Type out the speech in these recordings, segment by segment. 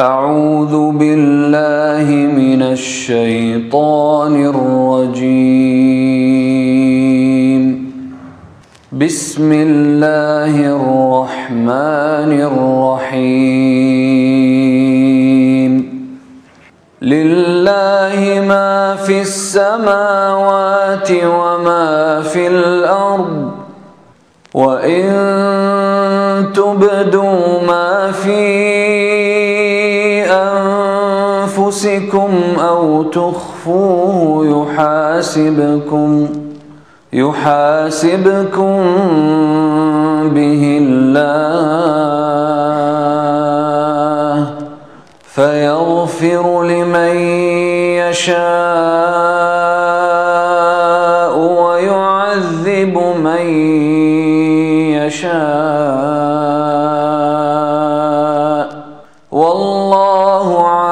أعوذ بالله من الشيطان الرجيم. بسم الله الرحمن الرحيم. لله ما في السماوات وما في الأرض وإن تبدوا ما في أنفسكم أو تخفوه يحاسبكم يحاسبكم به الله فيغفر لمن يشاء ويعذب من يشاء. والله على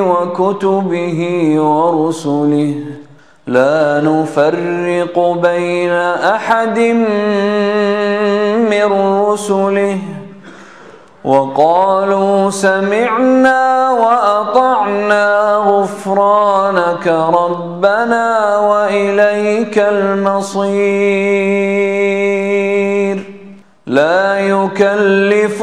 وكتبه ورسله. لا نفرق بين أحد من رسله. وقالوا سمعنا وأطعنا غفرانك ربنا وإليك المصير. لا يكلف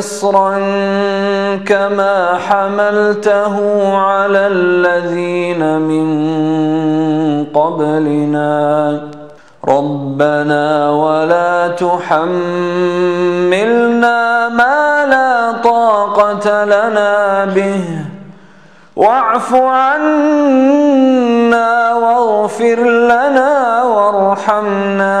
إصرا كما حملته على الذين من قبلنا. ربنا ولا تحملنا ما لا طاقة لنا به. واعف عنا واغفر لنا وارحمنا.